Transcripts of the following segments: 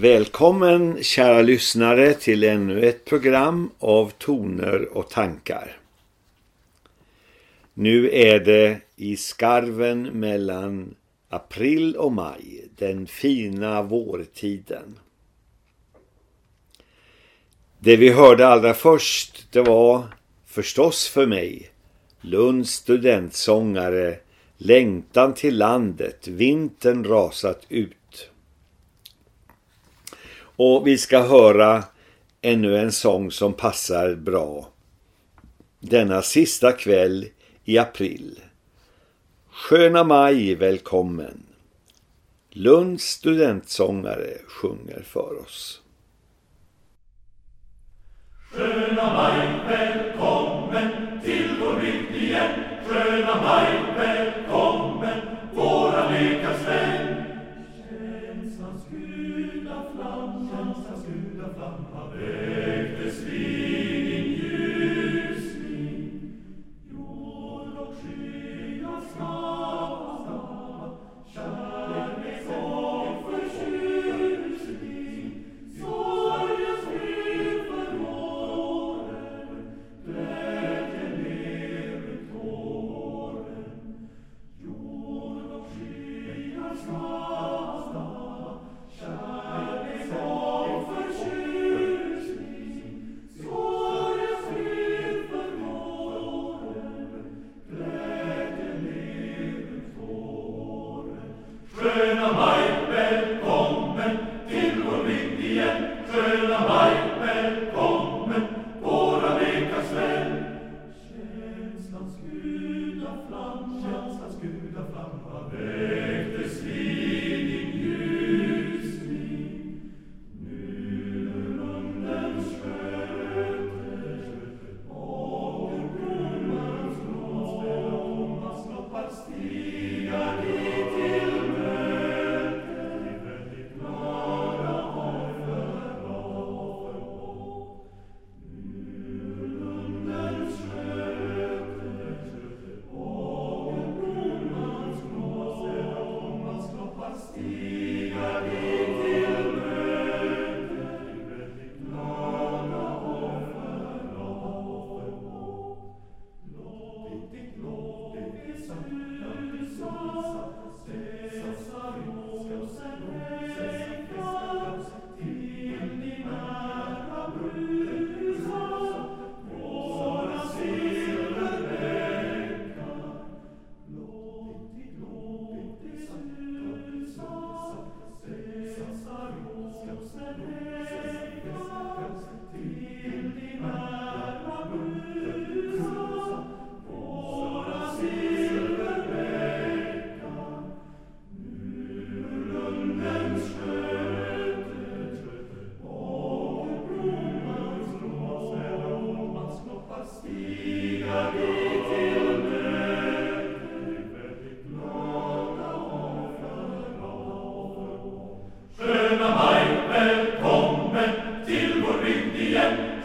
Välkommen kära lyssnare till ännu ett program av toner och tankar. Nu är det i skarven mellan april och maj, den fina vårtiden. Det vi hörde allra först, det var förstås för mig Lunds studentsångare Längtan till landet, vintern rasat ut. Och vi ska höra ännu en sång som passar bra. Denna sista kväll i april. Sköna maj, välkommen. Lunds studentsångare sjunger för oss. Sköna maj, välkommen till vår bygd igen. Sköna maj, välkommen,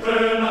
Eternal.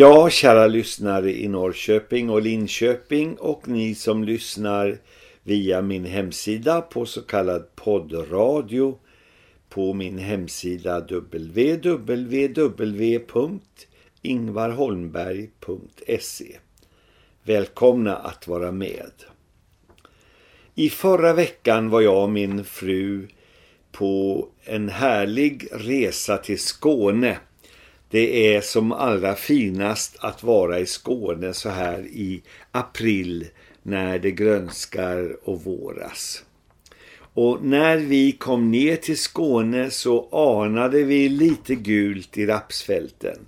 Ja, kära lyssnare i Norrköping och Linköping och ni som lyssnar via min hemsida på så kallad poddradio på min hemsida www.ingvarholmberg.se Välkomna att vara med. I förra veckan var jag och min fru på en härlig resa till Skåne det är som allra finast att vara i Skåne så här i april när det grönskar och våras. Och när vi kom ner till Skåne så anade vi lite gult i rapsfälten.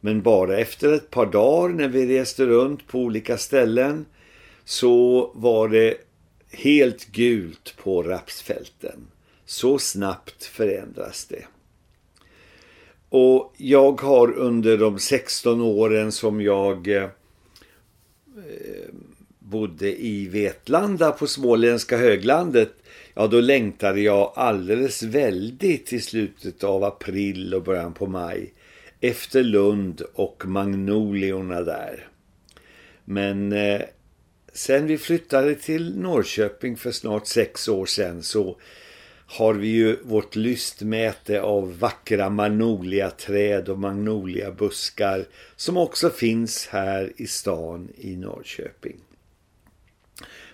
Men bara efter ett par dagar när vi reste runt på olika ställen så var det helt gult på rapsfälten. Så snabbt förändras det. Och jag har under de 16 åren som jag eh, eh, bodde i Vetlanda på småländska höglandet ja då längtade jag alldeles väldigt i slutet av april och början på maj efter Lund och magnoliorna där. Men eh, sen vi flyttade till Norrköping för snart sex år sedan så har vi ju vårt lystmäte av vackra magnolia-träd och magnolia-buskar som också finns här i stan i Norrköping.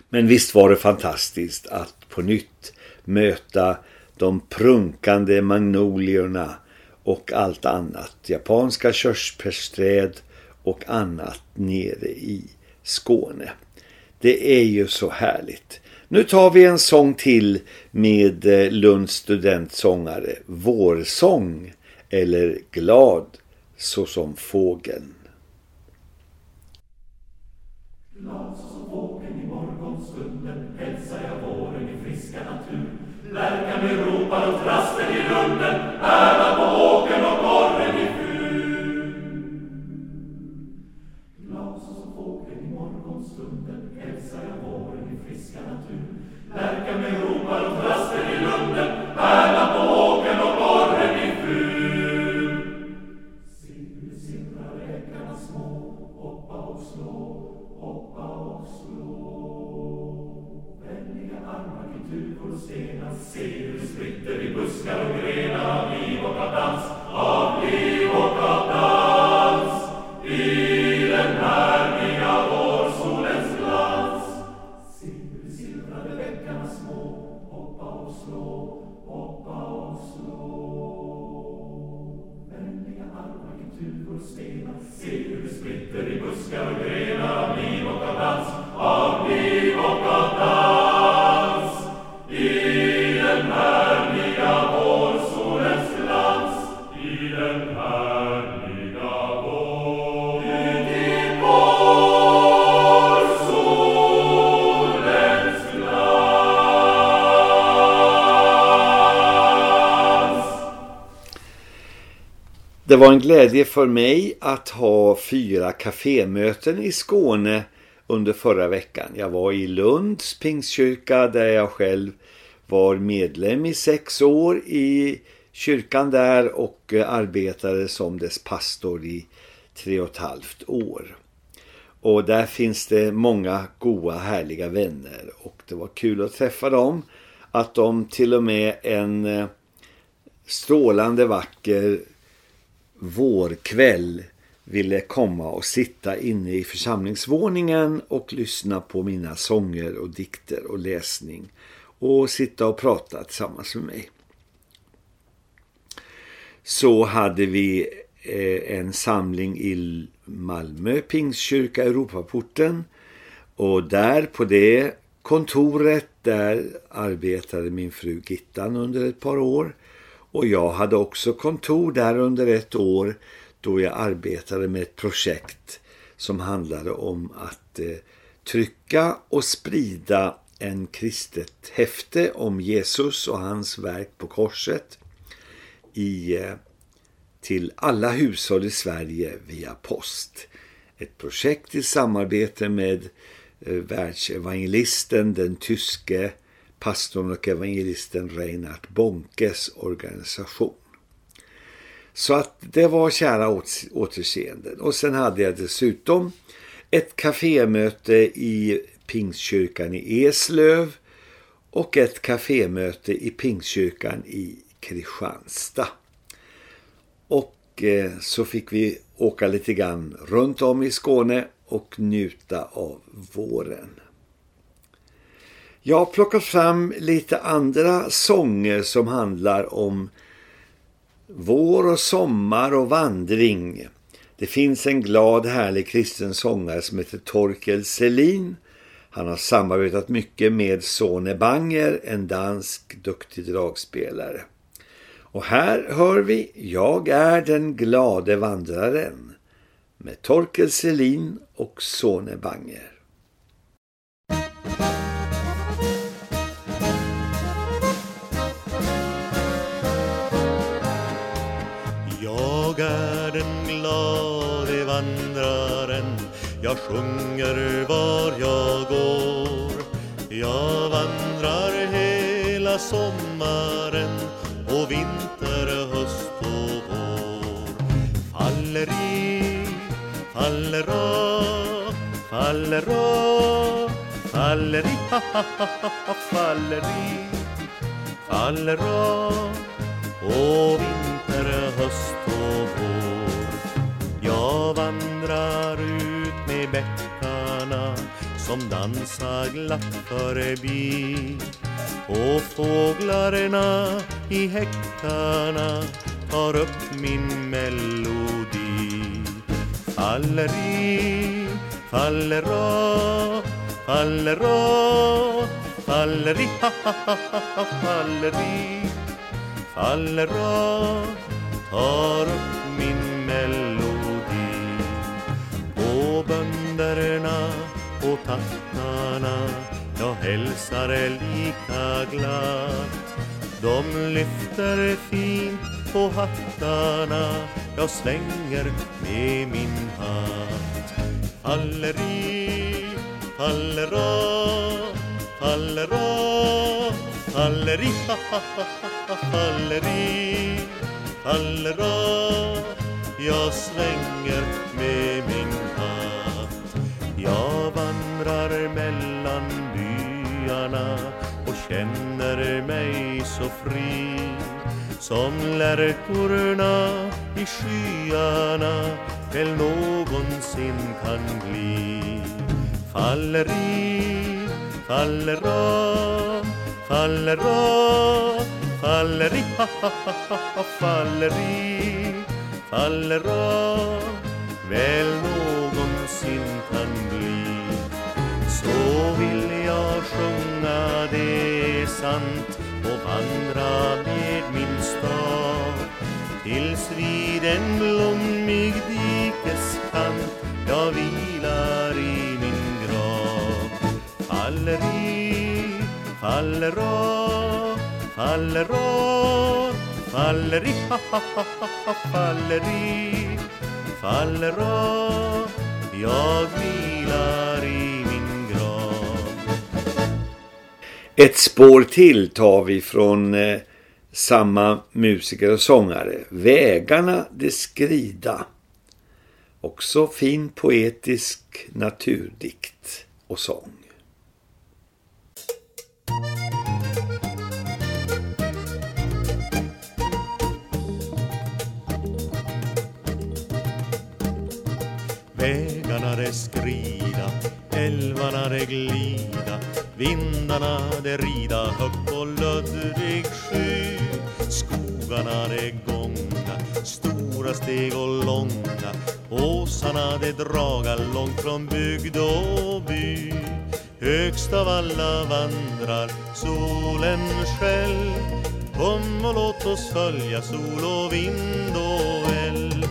Men visst var det fantastiskt att på nytt möta de prunkande magnoliorna och allt annat. Japanska körsbärsträd och annat nere i Skåne. Det är ju så härligt. Nu tar vi en sång till med eh, Lunds studentsångare. Vårsång eller glad såsom fågeln. Glad såsom fågeln i morgonstunden hälsar jag våren i friska natur. Lärkan med ropar och trasten i lunden, Det var en glädje för mig att ha fyra kafémöten i Skåne under förra veckan. Jag var i Lunds pingstkyrka där jag själv var medlem i sex år i kyrkan där och eh, arbetade som dess pastor i tre och ett halvt år. Och där finns det många goda härliga vänner och det var kul att träffa dem. Att de till och med en eh, strålande vacker vårkväll ville komma och sitta inne i församlingsvåningen och lyssna på mina sånger och dikter och läsning och sitta och prata tillsammans med mig. Så hade vi eh, en samling i Malmö Pingstkyrka Europaporten och där på det kontoret där arbetade min fru Gittan under ett par år och jag hade också kontor där under ett år då jag arbetade med ett projekt som handlade om att eh, trycka och sprida en kristet häfte om Jesus och hans verk på korset i, eh, till alla hushåll i Sverige via post. Ett projekt i samarbete med eh, världsevangelisten, den tyske pastorn och evangelisten Reinhard Bonkes organisation. Så att det var kära återseenden. Och sen hade jag dessutom ett kafémöte i Pingstkyrkan i Eslöv och ett kafémöte i Pingstkyrkan i Kristianstad. Och eh, så fick vi åka lite grann runt om i Skåne och njuta av våren. Jag har plockat fram lite andra sånger som handlar om vår och sommar och vandring. Det finns en glad härlig kristen sångare som heter Torkel Selin. Han har samarbetat mycket med Sone Banger, en dansk duktig dragspelare. Och här hör vi Jag är den glade vandraren med Torkel Selin och Sone Banger. Den glade vandraren. Jag sjunger var jag går. Jag vandrar hela sommaren och vinter, höst och vår. Faller i, faller av, faller av Faller i, ha, ha, ha, ha, faller i, faller av och vinter, höst och vår. Jag vandrar ut med bäckarna som dansar glatt förbi. Och fåglarna i häckarna tar upp min melodi. Falleri, fallera, fallera falleri, ha, ha, ha, ha, falleri, fallera tar upp min och bönderna och tattarna. Jag hälsar lika glatt. De lyfter fint på hattarna. Jag svänger med min hatt. Halleri, hallera, hallera, halleri, faller ha, ha, ha, Jag svänger med min hatt jag vandrar mellan byarna och känner mig så fri som lärkorna i skyarna väl någonsin kan bli. Falleri, fallera, fallera, falleri ha, ha, ha, ha, falleri, fallera väl någonsin kan bli. Så vill jag sjunga det är sant och vandra med min stav tills vid en blommig dikeskant jag vilar i min grav. Falleri, fallera, fallera falleri, ha, ha, ha, ha, falleri, fallera jag vilar i min grav. Ett spår till tar vi från eh, samma musiker och sångare. Vägarna det skrida. Också fin poetisk naturdikt och sång. Skrida, Vindarna de glida Vindarna de rida högt på löddrig sky. Skogarna de gånga, stora steg och långa Åsarna de draga långt från bygd och by. Högst av alla vandrar solen själv Kom och låt oss följa sol och vind och eld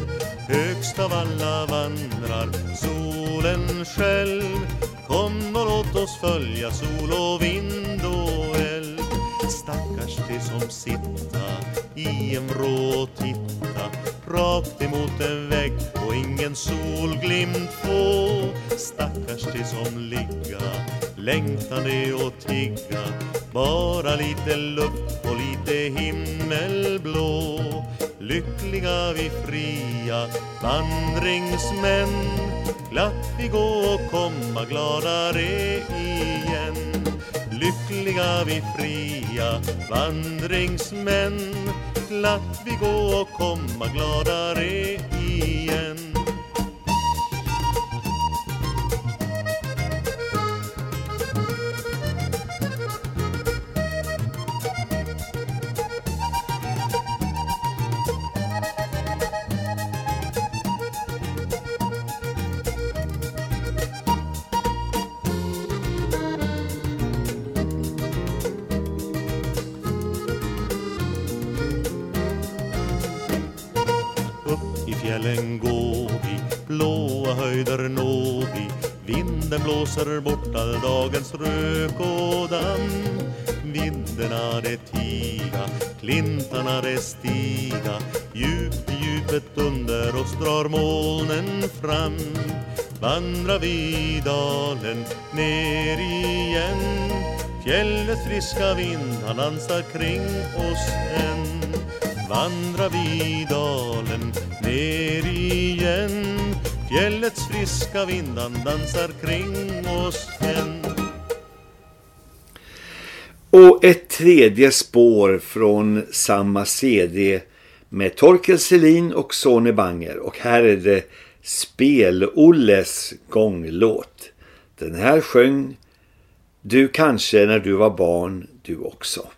Högst av alla vandrar solen själv Kom och låt oss följa sol och vind och eld. Stackars de som sitta i en vrå och titta. Rakt emot en vägg och ingen solglimt få. Stackars de som ligga längtande och tigga Bara lite luft och lite himmelblå. Lyckliga vi fria vandringsmän. Glatt vi gå och komma gladare igen. Lyckliga vi fria vandringsmän. Glatt vi gå och komma gladare igen. Blåser bort all dagens rök och damm Vidderna det tiga, klintarna det stiga. Djupt i djupet under oss drar molnen fram. Vandrar vi dalen ner igen. Fjällets friska vind han dansar kring oss än. Vandrar vi dalen ner igen. Fjällets friska vindan dansar kring oss än Och ett tredje spår från samma CD med Torkel Selin och Sonny Banger. Och här är det Spel-Olles gånglåt. Den här sjöng du kanske när du var barn du också.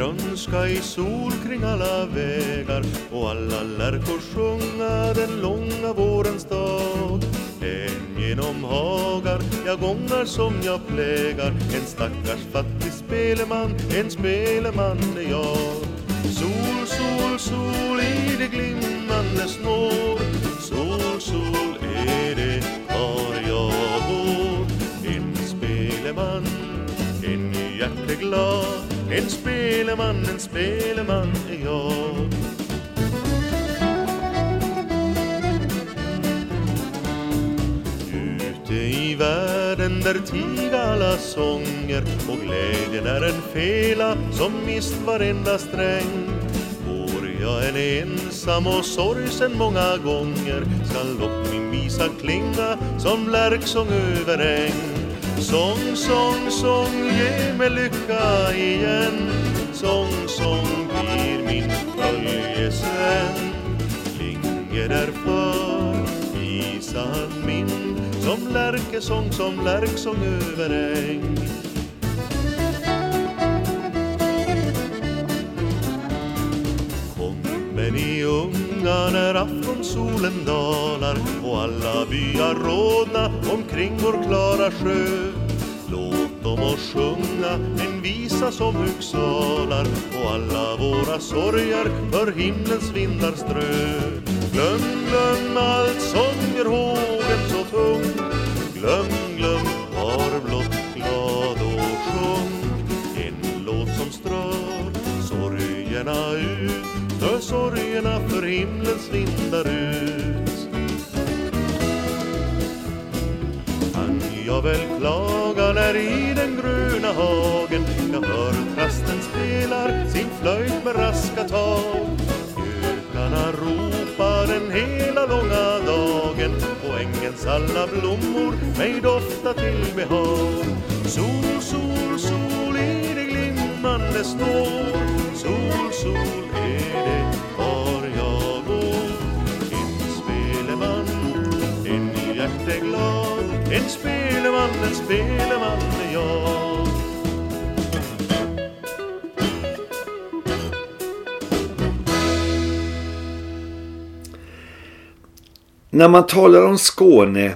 Grönska i sol kring alla vägar och alla lärkor sjunga den långa vårens dag. En genom hagar jag gångar som jag plägar en stackars fattig speleman, en speleman är jag. Sol, sol, sol i det glimmande snår Sol, sol är det var jag bor En speleman, hjärteglad en speleman, en speleman är jag. Ute i världen där tiga alla sånger och glädjen är en fela som mist varenda sträng. Får jag en ensam och sorgsen många gånger skall dock min visa klinga som lärksång över äng. Sång, sång, sång, ge mig lycka igen. Sång, sång blir min följesvän Linge därför visan min. Som lärkesång, som lärksång över äng. Kommer ni sjunga när aftonsolen dalar och alla byar rodna omkring vår klara sjö Låtom oss sjunga en visa som Uppsalar och alla våra sorger för himlens vindar strö. Glöm, glöm allt som gör hågen så tung. Glöm, glöm, var himlen svindlar himlens vindar ut. jag väl klaga när i den gröna hagen jag hör trasten spelar sin flöjt med raska tag. Gökarna ropar den hela långa dagen och ängens alla blommor mig dofta till behag. Sol, sol, sol i det glimmande snår Sol, sol en speleman, en speleman är jag När man talar om Skåne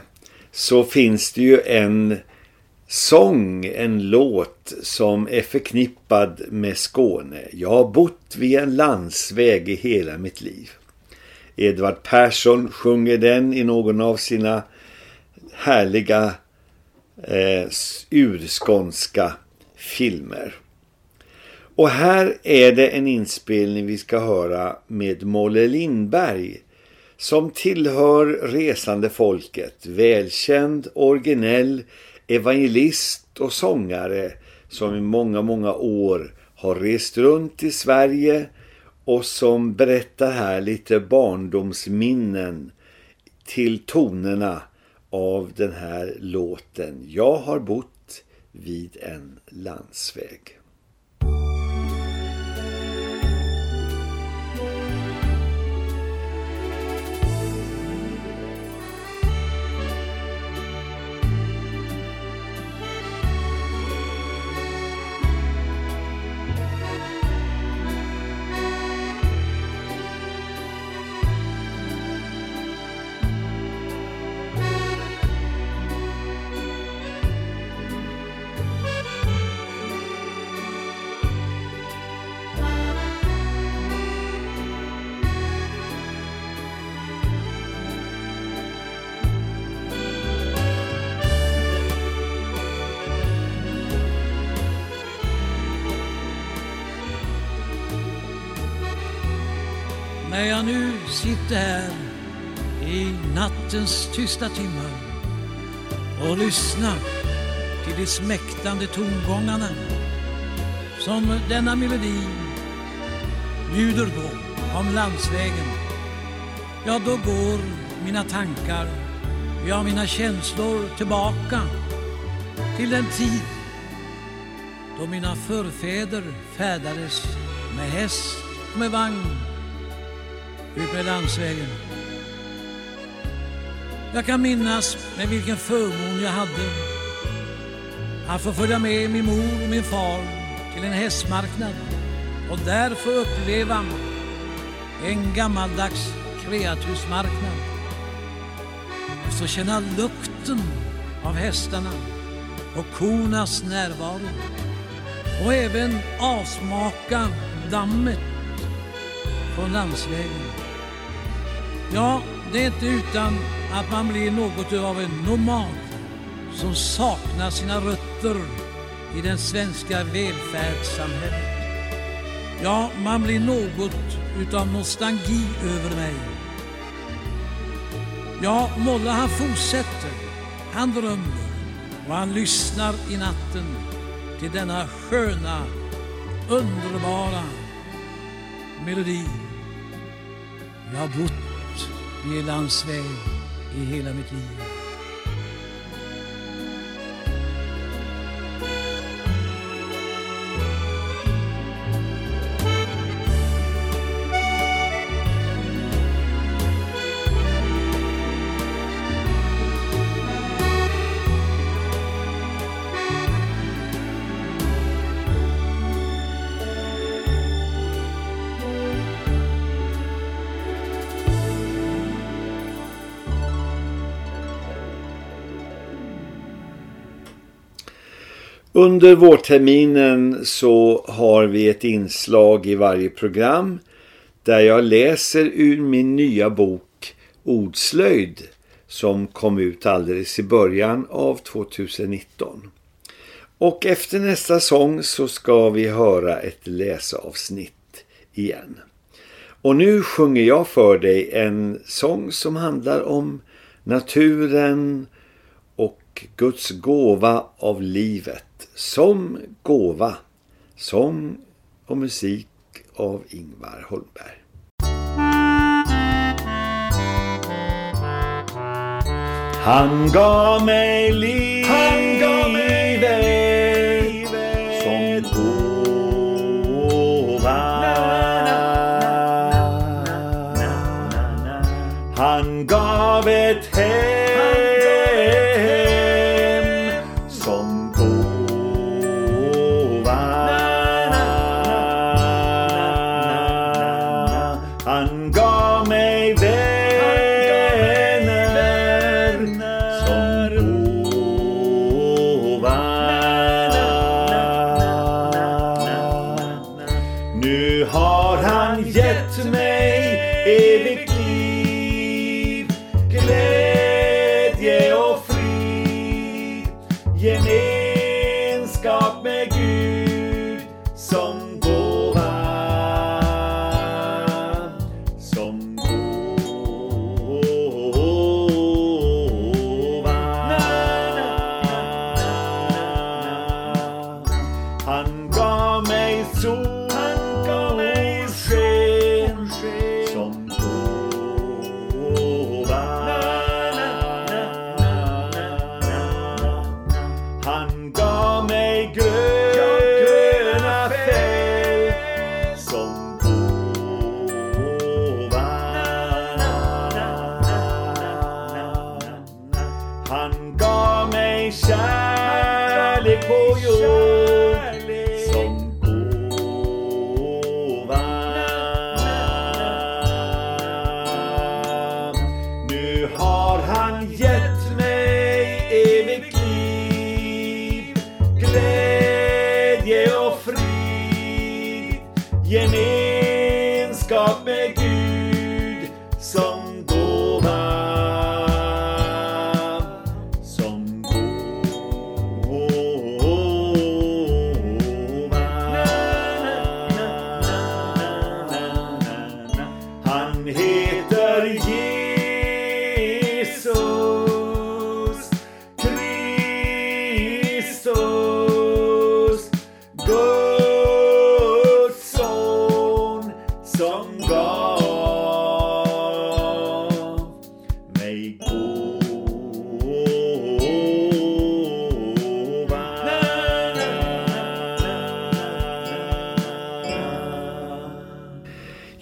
så finns det ju en sång, en låt som är förknippad med Skåne. Jag har bott vid en landsväg i hela mitt liv. Edvard Persson sjunger den i någon av sina härliga eh, urskånska filmer. Och här är det en inspelning vi ska höra med Molle Lindberg som tillhör resande folket, välkänd, originell, evangelist och sångare som i många, många år har rest runt i Sverige och som berättar här lite barndomsminnen till tonerna av den här låten. Jag har bott vid en landsväg. När jag nu sitter här i nattens tysta timmar och lyssnar till de smäktande tongångarna som denna melodi bjuder på om landsvägen. Ja, då går mina tankar, ja mina känslor tillbaka till den tid då mina förfäder färdades med häst och med vagn ut med landsvägen. Jag kan minnas med vilken förmån jag hade att få följa med min mor och min far till en hästmarknad och där få uppleva en gammaldags kreatursmarknad. Och så känna lukten av hästarna och kornas närvaro och även avsmaka dammet från landsvägen. Ja, det är inte utan att man blir något av en nomad som saknar sina rötter i det svenska välfärdssamhället. Ja, man blir något utav nostalgi över mig. Ja, Molla han fortsätter, han drömmer och han lyssnar i natten till denna sköna, underbara melodi. Jag har bott vid landsväg i hela mitt liv. Under vårterminen så har vi ett inslag i varje program där jag läser ur min nya bok Ordslöjd som kom ut alldeles i början av 2019. Och efter nästa sång så ska vi höra ett läsavsnitt igen. Och nu sjunger jag för dig en sång som handlar om naturen och Guds gåva av livet som gåva, sång och musik av Ingvar Holmberg. Han gav mig livet, Han gav mig livet som gåva. Han gav ett hem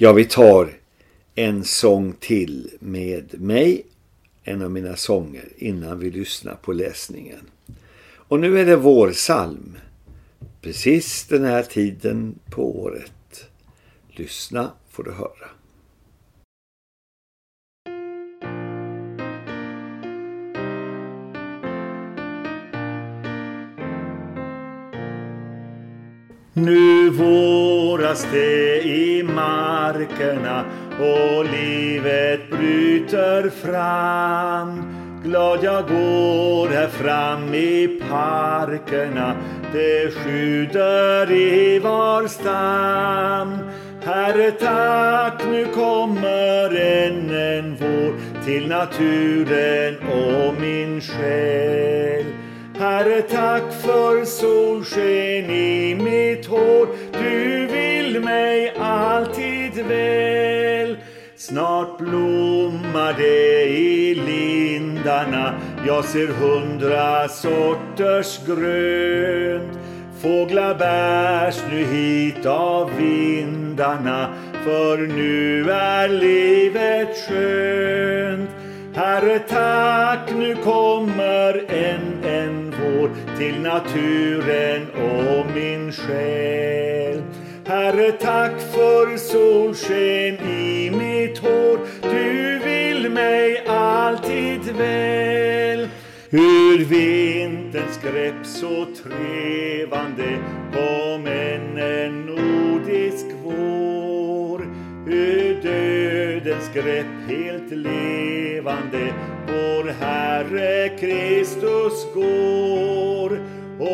Ja, vi tar en sång till med mig, en av mina sånger, innan vi lyssnar på läsningen. Och nu är det vår psalm. Precis den här tiden på året. Lyssna får du höra. Nu våras det i markerna och livet bryter fram. Glad jag går här fram i parkerna, det sjuder i var stam. Herre tack, nu kommer än en vår till naturen och min själ. Herre, tack för solsken i mitt hår. Du vill mig alltid väl. Snart blommar det i lindarna. Jag ser hundra sorters grönt. Fåglar bärs nu hit av vindarna. För nu är livet skönt. Herre tack, nu kommer en, en till naturen och min själ. Herre tack för solsken i mitt hår, du vill mig alltid väl. Ur vinterns grepp så trevande kom än en nordisk vår. Ur dödens grepp helt levande vår Herre Kristus går.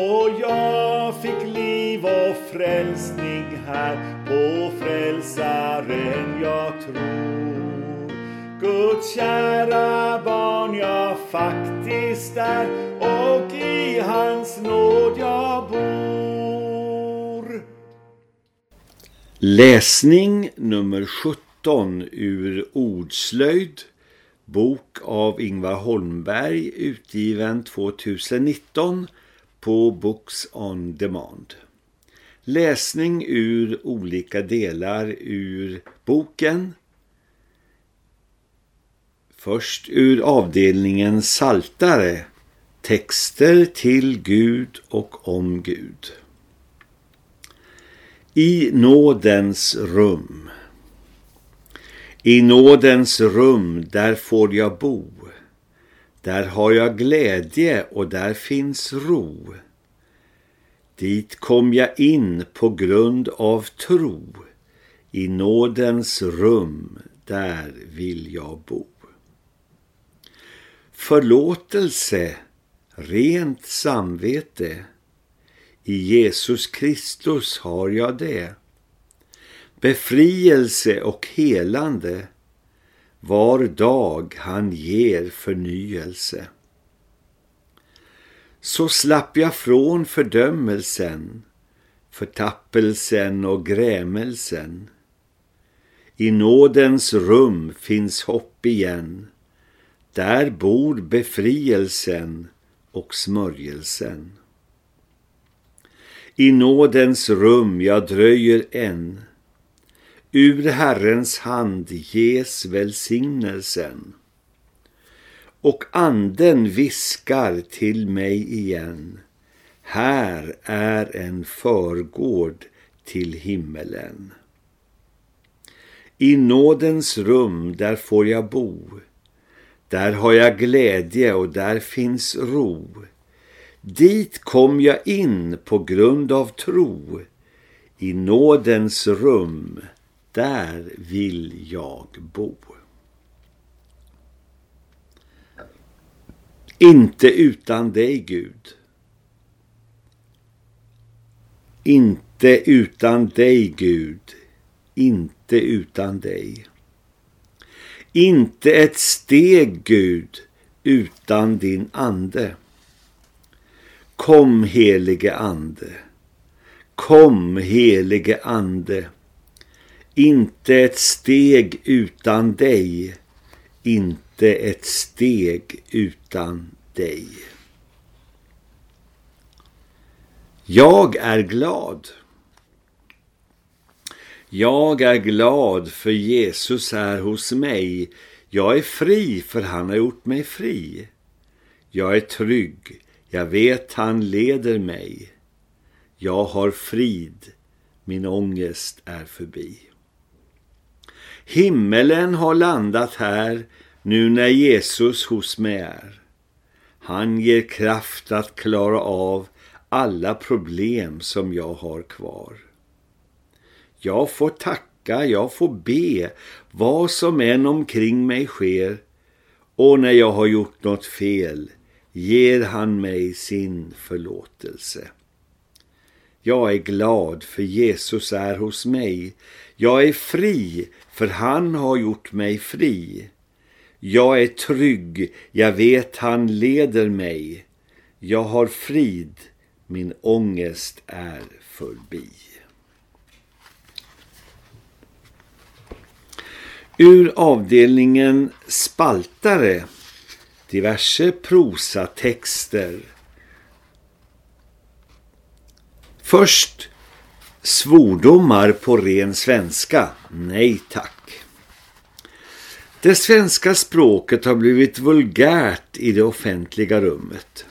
Och jag fick liv och frälsning här på frälsaren jag tror. Guds kära barn jag faktiskt är och i hans nåd jag bor. Läsning nummer 17 ur Ordslöjd, bok av Ingvar Holmberg, utgiven 2019 på Books on Demand. Läsning ur olika delar ur boken. Först ur avdelningen Saltare, texter till Gud och om Gud. I nådens rum. I nådens rum, där får jag bo. Där har jag glädje och där finns ro. Dit kom jag in på grund av tro. I nådens rum, där vill jag bo. Förlåtelse, rent samvete. I Jesus Kristus har jag det. Befrielse och helande. Var dag han ger förnyelse. Så slapp jag från fördömelsen, förtappelsen och grämelsen. I nådens rum finns hopp igen. Där bor befrielsen och smörjelsen. I nådens rum jag dröjer än. Ur Herrens hand ges välsignelsen. Och anden viskar till mig igen. Här är en förgård till himmelen. I nådens rum där får jag bo. Där har jag glädje och där finns ro. Dit kom jag in på grund av tro. I nådens rum, där vill jag bo. Inte utan dig, Gud. Inte utan dig, Gud. Inte utan dig. Inte ett steg, Gud, utan din ande. Kom, helige ande. Kom, helige ande. Inte ett steg utan dig. Inte ett steg utan dig. Jag är glad. Jag är glad för Jesus är hos mig. Jag är fri för han har gjort mig fri. Jag är trygg, jag vet han leder mig. Jag har frid, min ångest är förbi. Himmelen har landat här nu när Jesus hos mig är. Han ger kraft att klara av alla problem som jag har kvar. Jag får tacka, jag får be vad som än omkring mig sker och när jag har gjort något fel ger han mig sin förlåtelse. Jag är glad för Jesus är hos mig. Jag är fri för han har gjort mig fri. Jag är trygg, jag vet han leder mig. Jag har frid, min ångest är förbi. Ur avdelningen spaltare, diverse prosatexter. Först svordomar på ren svenska. Nej tack. Det svenska språket har blivit vulgärt i det offentliga rummet.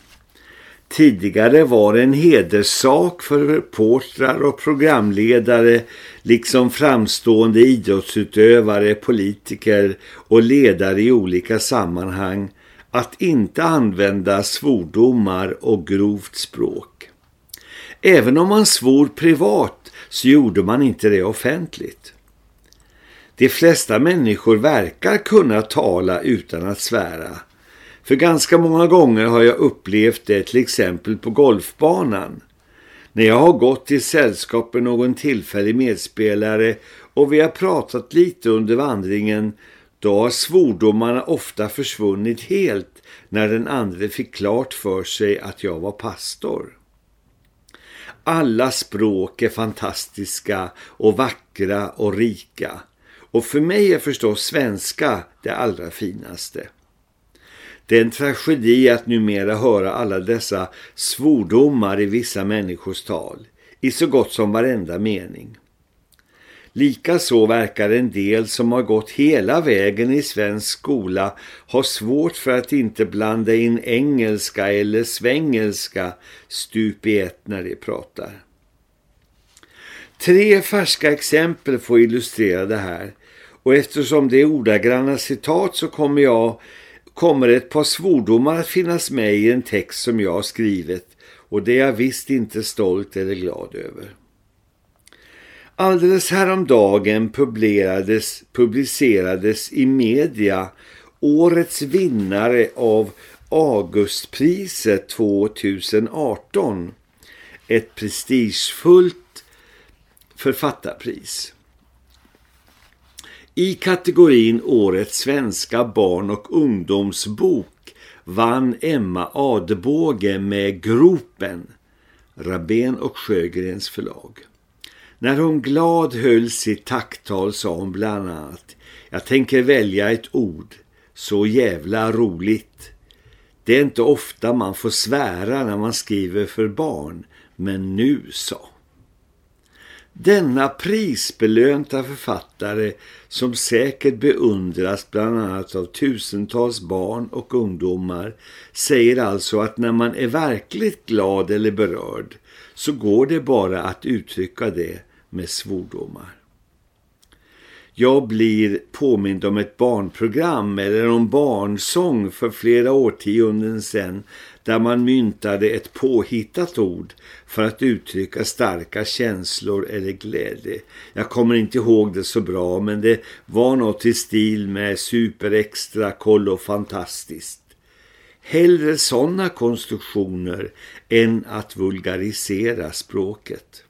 Tidigare var det en hederssak för reportrar och programledare liksom framstående idrottsutövare, politiker och ledare i olika sammanhang att inte använda svordomar och grovt språk. Även om man svor privat så gjorde man inte det offentligt. De flesta människor verkar kunna tala utan att svära. För ganska många gånger har jag upplevt det till exempel på golfbanan. När jag har gått till sällskap med någon tillfällig medspelare och vi har pratat lite under vandringen då har svordomarna ofta försvunnit helt när den andra fick klart för sig att jag var pastor. Alla språk är fantastiska och vackra och rika. Och för mig är förstås svenska det allra finaste. Det är en tragedi att numera höra alla dessa svordomar i vissa människors tal, i så gott som varenda mening. Likaså verkar en del som har gått hela vägen i svensk skola ha svårt för att inte blanda in engelska eller svengelska stup i ett när de pratar. Tre färska exempel får illustrera det här och eftersom det är ordagranna citat så kommer jag kommer ett par svordomar att finnas med i en text som jag har skrivit och det är jag visst inte stolt eller glad över. Alldeles häromdagen publicerades, publicerades i media årets vinnare av Augustpriset 2018. Ett prestigefullt författarpris. I kategorin Årets svenska barn- och ungdomsbok vann Emma Adebåge med Gropen, Rabén och Sjögrens förlag. När hon glad höll sitt tacktal sa hon bland annat Jag tänker välja ett ord, så jävla roligt. Det är inte ofta man får svära när man skriver för barn, men nu så. Denna prisbelönta författare som säkert beundras bland annat av tusentals barn och ungdomar säger alltså att när man är verkligt glad eller berörd så går det bara att uttrycka det med svordomar. Jag blir påmind om ett barnprogram eller om barnsång för flera årtionden sedan där man myntade ett påhittat ord för att uttrycka starka känslor eller glädje. Jag kommer inte ihåg det så bra men det var något i stil med superextra, kollo fantastiskt. Hellre sådana konstruktioner än att vulgarisera språket.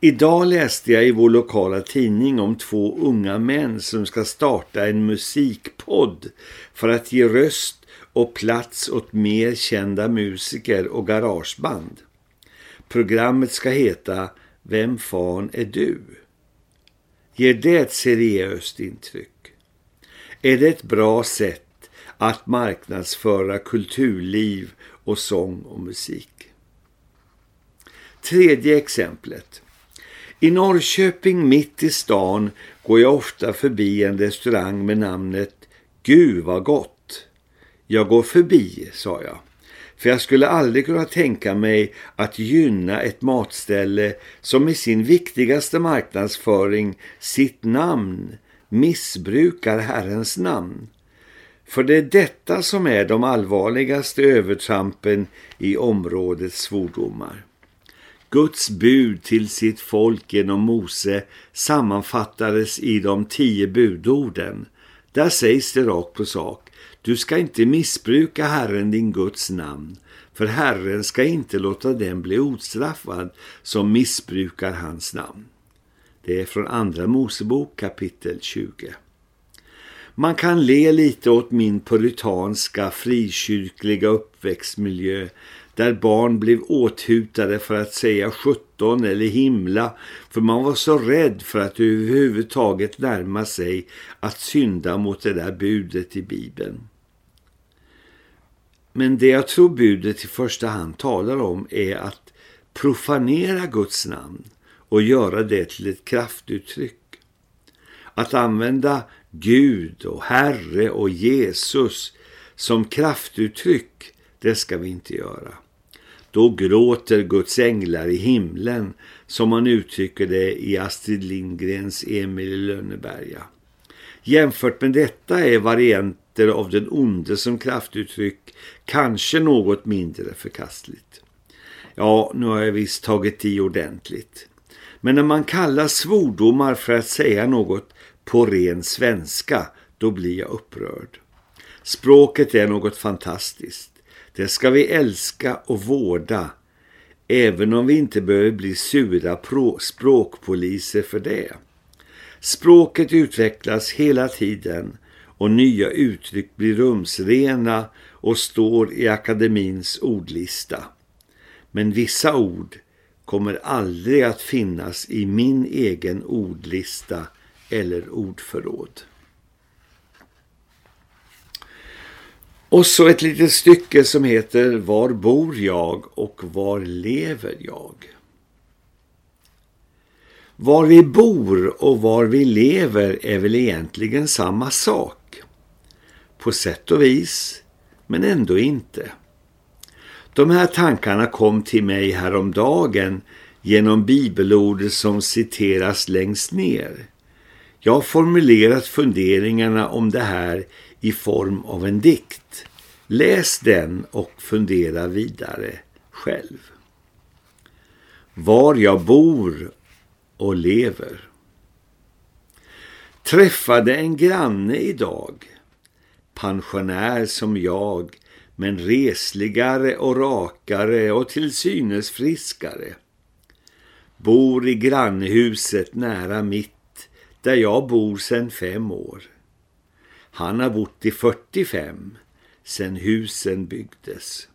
Idag läste jag i vår lokala tidning om två unga män som ska starta en musikpodd för att ge röst och plats åt mer kända musiker och garageband. Programmet ska heta Vem fan är du? Ger det ett seriöst intryck? Är det ett bra sätt att marknadsföra kulturliv och sång och musik? Tredje exemplet. I Norrköping mitt i stan går jag ofta förbi en restaurang med namnet Gud vad gott. Jag går förbi, sa jag. För jag skulle aldrig kunna tänka mig att gynna ett matställe som i sin viktigaste marknadsföring, sitt namn, missbrukar Herrens namn. För det är detta som är de allvarligaste övertrampen i områdets svordomar. Guds bud till sitt folk genom Mose sammanfattades i de tio budorden. Där sägs det rakt på sak. Du ska inte missbruka Herren din Guds namn, för Herren ska inte låta den bli ostraffad som missbrukar hans namn. Det är från andra Mosebok kapitel 20. Man kan le lite åt min puritanska frikyrkliga uppväxtmiljö där barn blev åthutade för att säga 17 eller himla för man var så rädd för att överhuvudtaget närma sig att synda mot det där budet i Bibeln. Men det jag tror budet i första hand talar om är att profanera Guds namn och göra det till ett kraftuttryck. Att använda Gud och Herre och Jesus som kraftuttryck, det ska vi inte göra. Då gråter Guds änglar i himlen som man uttrycker det i Astrid Lindgrens Emil i Lönneberga. Jämfört med detta är varianter av den onde som kraftuttryck kanske något mindre förkastligt. Ja, nu har jag visst tagit i ordentligt. Men när man kallar svordomar för att säga något på ren svenska, då blir jag upprörd. Språket är något fantastiskt. Det ska vi älska och vårda, även om vi inte behöver bli sura språkpoliser för det. Språket utvecklas hela tiden och nya uttryck blir rumsrena och står i akademins ordlista. Men vissa ord kommer aldrig att finnas i min egen ordlista eller ordförråd. Och så ett litet stycke som heter Var bor jag och var lever jag? Var vi bor och var vi lever är väl egentligen samma sak. På sätt och vis, men ändå inte. De här tankarna kom till mig häromdagen genom bibelordet som citeras längst ner. Jag har formulerat funderingarna om det här i form av en dikt. Läs den och fundera vidare själv. Var jag bor och lever. Träffade en granne idag, pensionär som jag, men resligare och rakare och till synes friskare. Bor i grannhuset nära mitt där jag bor sedan fem år. Han har bott i 45 sedan husen byggdes.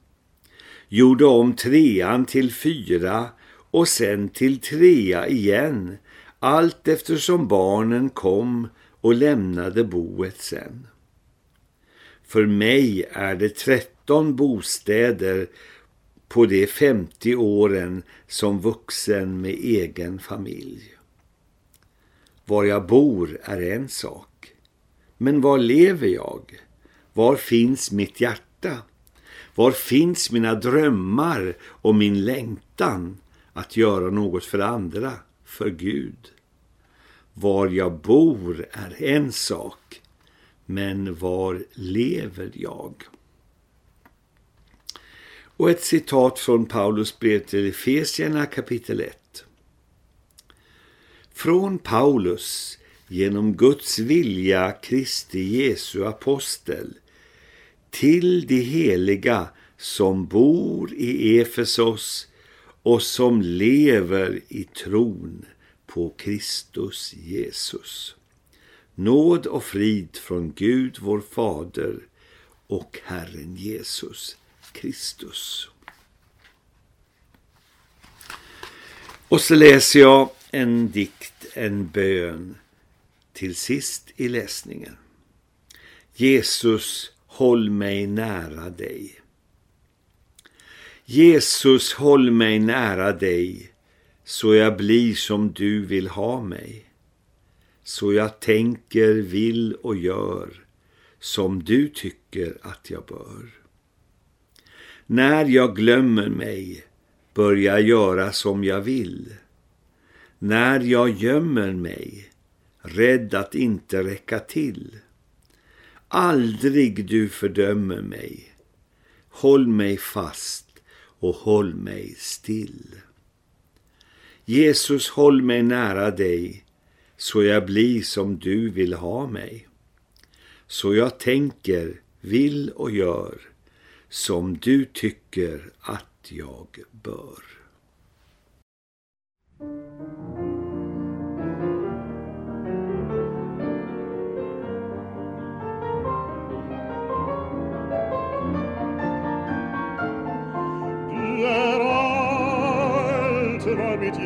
Gjorde om trean till fyra och sen till trea igen allt eftersom barnen kom och lämnade boet sen. För mig är det 13 bostäder på de 50 åren som vuxen med egen familj. Var jag bor är en sak. Men var lever jag? Var finns mitt hjärta? Var finns mina drömmar och min längtan att göra något för andra, för Gud? Var jag bor är en sak, men var lever jag? Och ett citat från Paulus brev till Efesierna kapitel 1. Från Paulus genom Guds vilja Kristi Jesu apostel till de heliga som bor i Efesos och som lever i tron på Kristus Jesus. Nåd och frid från Gud vår Fader och Herren Jesus Kristus. Och så läser jag en dikt, en bön till sist i läsningen. Jesus, håll mig nära dig. Jesus, håll mig nära dig så jag blir som du vill ha mig. Så jag tänker, vill och gör som du tycker att jag bör. När jag glömmer mig börjar göra som jag vill. När jag gömmer mig, rädd att inte räcka till. Aldrig du fördömer mig. Håll mig fast och håll mig still. Jesus, håll mig nära dig så jag blir som du vill ha mig. Så jag tänker, vill och gör som du tycker att jag bör. Du är allt vad mitt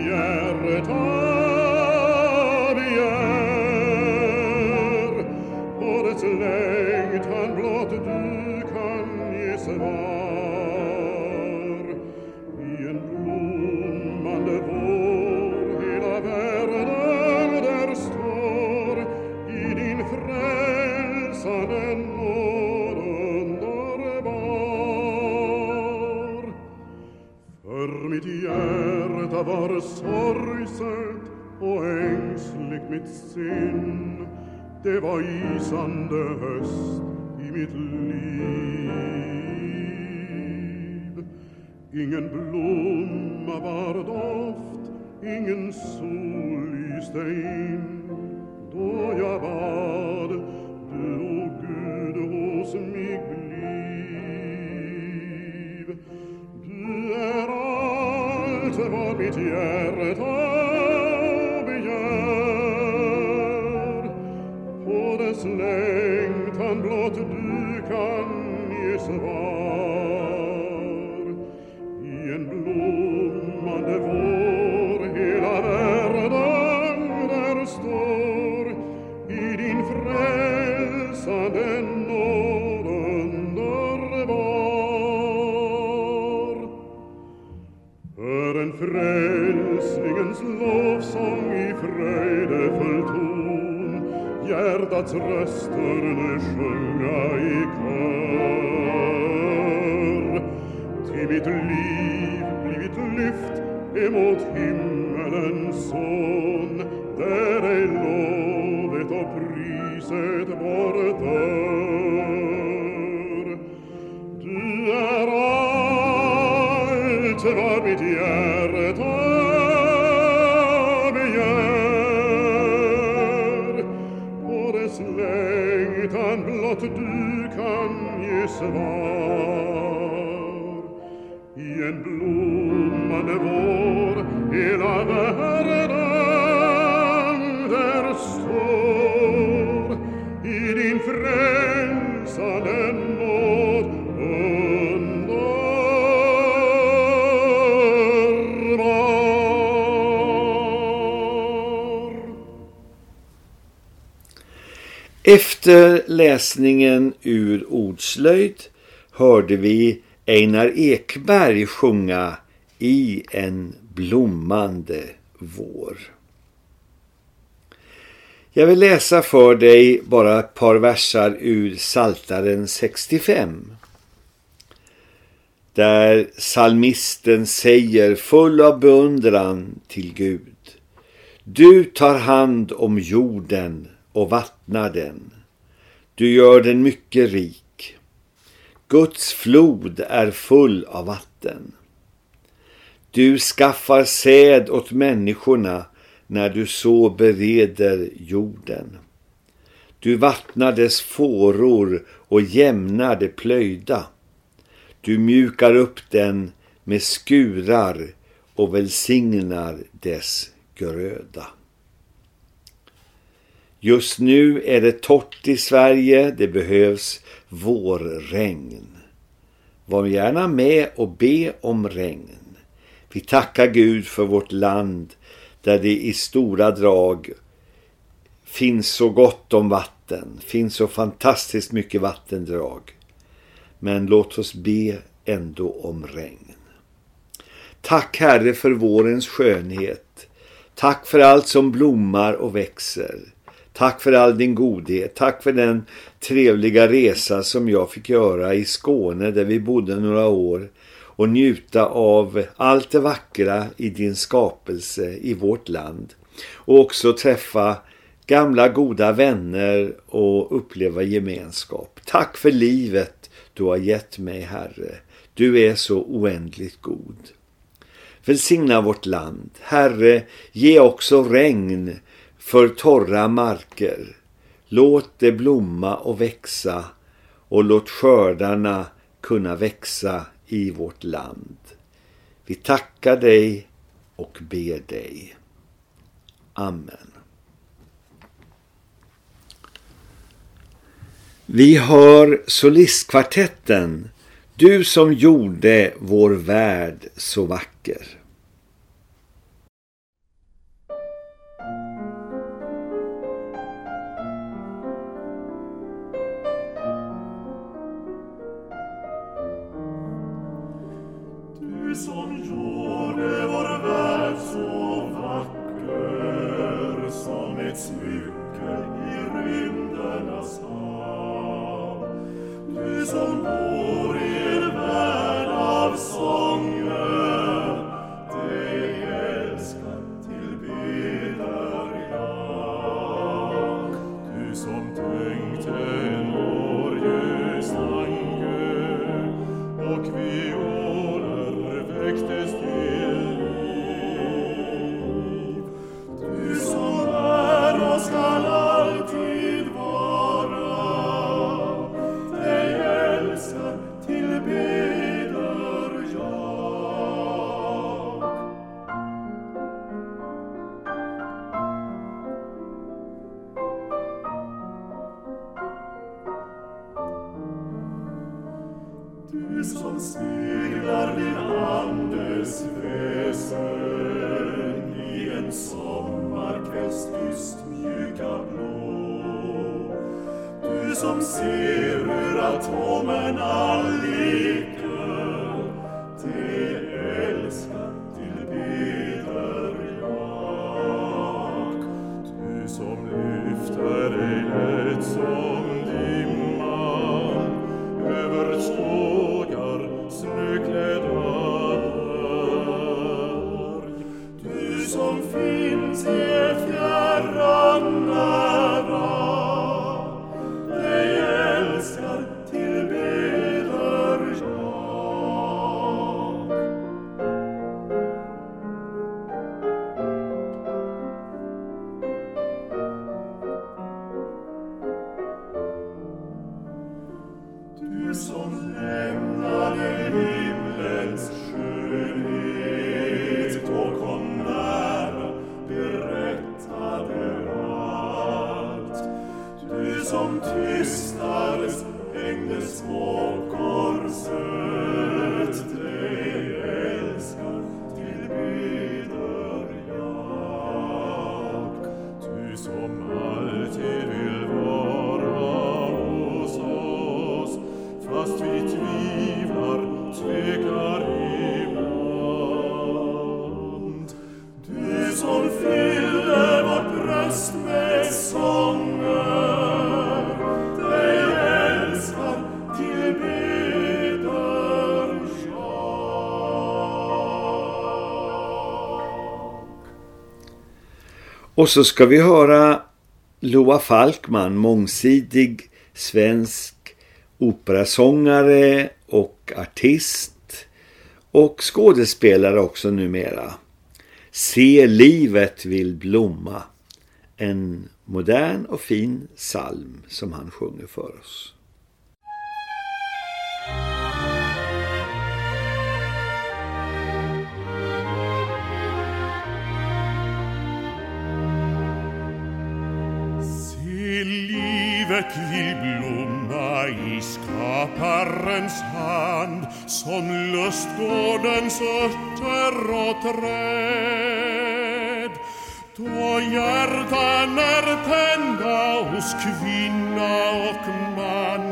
mitt sinn. Det var isande höst i mitt liv. Ingen blomma var doft, ingen sol lyste in Då jag var svar I en blommande vår hela världen Efter läsningen ur ordslöjd hörde vi Einar Ekberg sjunga I en blommande vår. Jag vill läsa för dig bara ett par versar ur Saltaren 65. Där salmisten säger full av beundran till Gud. Du tar hand om jorden och vattnar den. Du gör den mycket rik. Guds flod är full av vatten. Du skaffar säd åt människorna när du så bereder jorden. Du vattnar dess fåror och jämnar det plöjda. Du mjukar upp den med skurar och välsignar dess gröda. Just nu är det torrt i Sverige, det behövs vårregn. Var gärna med och be om regn. Vi tackar Gud för vårt land där det i stora drag finns så gott om vatten, finns så fantastiskt mycket vattendrag. Men låt oss be ändå om regn. Tack Herre för vårens skönhet. Tack för allt som blommar och växer. Tack för all din godhet. Tack för den trevliga resa som jag fick göra i Skåne där vi bodde några år och njuta av allt det vackra i din skapelse i vårt land. Och också träffa gamla goda vänner och uppleva gemenskap. Tack för livet du har gett mig, Herre. Du är så oändligt god. Välsigna vårt land. Herre, ge också regn för torra marker. Låt det blomma och växa och låt skördarna kunna växa i vårt land. Vi tackar dig och ber dig. Amen. Vi hör solistkvartetten Du som gjorde vår värld så vacker. Som fyller vårt bröst med sånger, dig älskar, tillbeder jag. Och så ska vi höra Loa Falkman, mångsidig svensk operasångare och artist och skådespelare också numera. Se livet vill blomma. En modern och fin psalm som han sjunger för oss. Se livet vill blomma i skaparens hand som lustgårdens örter och träd då hjärtan är tända hos kvinna och man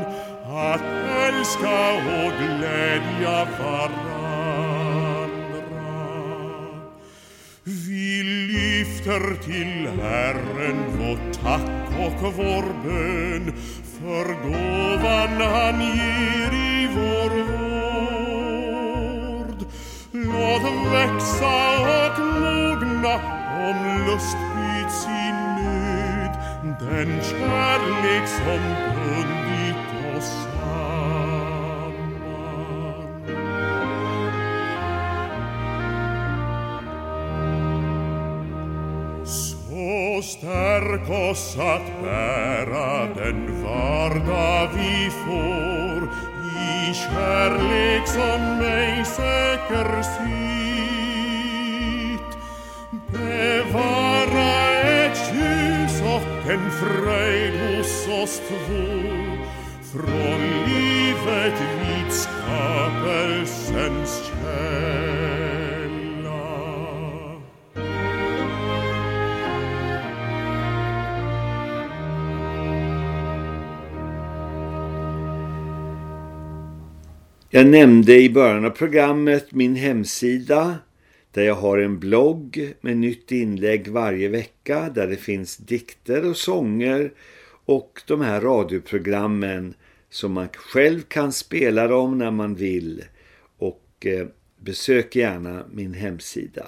att älska och glädja varandra. Vi lyfter till Herren vår tack och vår bön för gåvan han ger i vår vård. Låt växa och mogna om lust byts i nöd den kärlek som bundit stärk oss att bära den vardag vi får i kärlek som mig söker sitt. Bevara ett ljus och en fröjd hos oss två från livet vid skapelsens tjänst. Jag nämnde i början av programmet min hemsida där jag har en blogg med nytt inlägg varje vecka där det finns dikter och sånger och de här radioprogrammen som man själv kan spela dem när man vill. Och eh, besök gärna min hemsida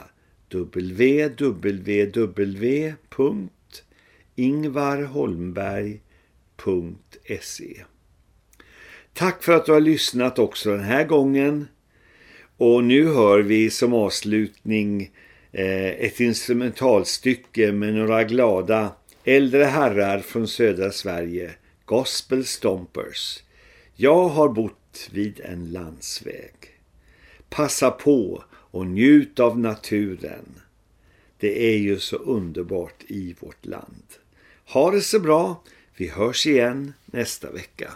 www.ingvarholmberg.se Tack för att du har lyssnat också den här gången. Och nu hör vi som avslutning eh, ett instrumentalstycke med några glada äldre herrar från södra Sverige, Gospel Stompers. Jag har bott vid en landsväg. Passa på och njut av naturen. Det är ju så underbart i vårt land. Ha det så bra. Vi hörs igen nästa vecka.